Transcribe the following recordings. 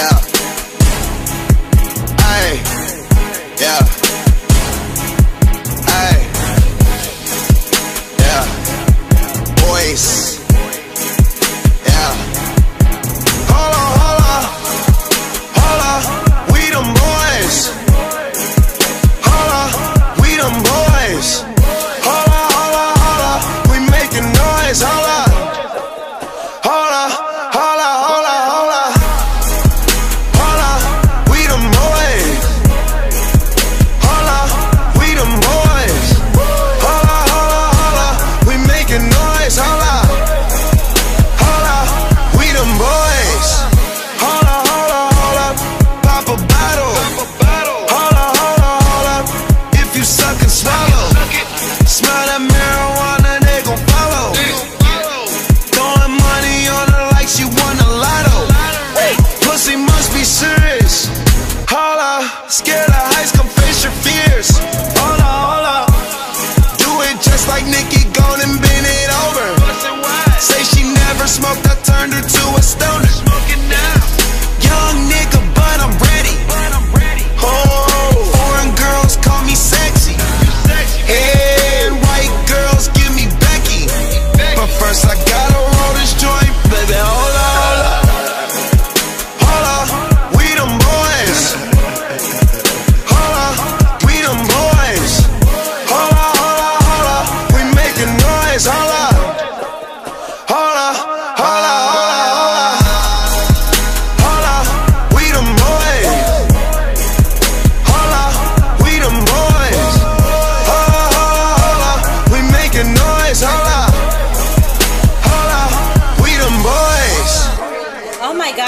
Yeah. Hey. Yeah. Hey. Yeah. Voice. Yeah. Holla, holla, holla. We them boys. Holla, we them boys. scared of heights, come face your fears. Hola, hola, do it just like Nicki.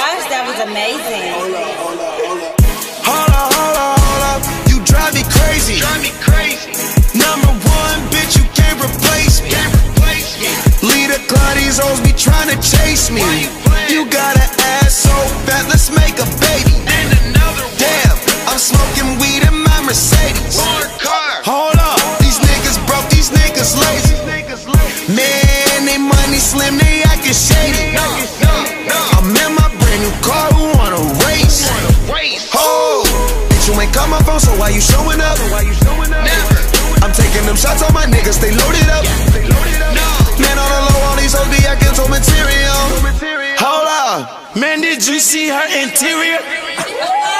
gosh, that was amazing. Hola, hola, hola, you drive me crazy. Drive me crazy. Number one, bitch, you can't replace me. Can't replace me. Leader Claudies always be trying to chase me. You, you got why you showing up? Why you showing up? I'm taking them shots on my niggas, they loaded up. Man on the low, all these hoes be acting so material. Hold up, man, did you see her interior?